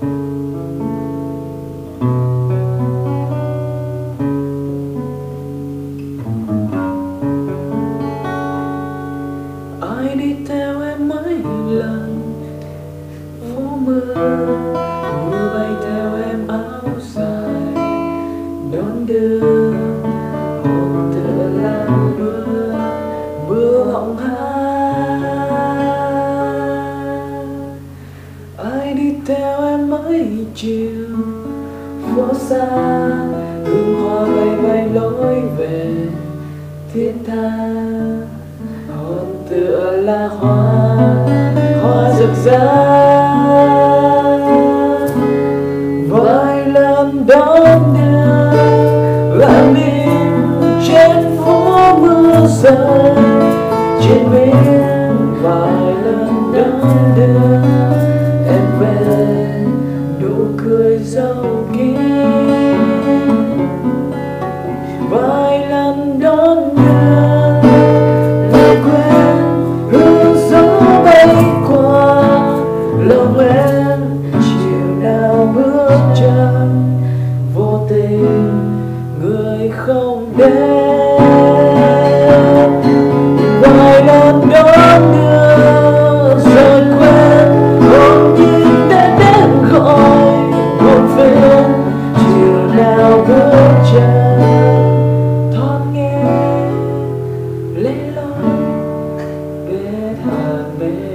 ai đi theo em mấy lần? Phố mưa mưa bay theo em áo dài. Đón đưa hồn thở lan mưa mưa họng hát. ai đi theo em mấy chiều phố xa hương hoa bay bay lối về thiết tha. Hồn tựa là hoa hoa rực rỡ. Vài lần đón nhau làm đi trên phố mưa rơi. Trên bên sao kia vài lần đón nhận lại quên hương gió bay qua. Lòng em chiều nào bước chân, vô tình người không đến. there.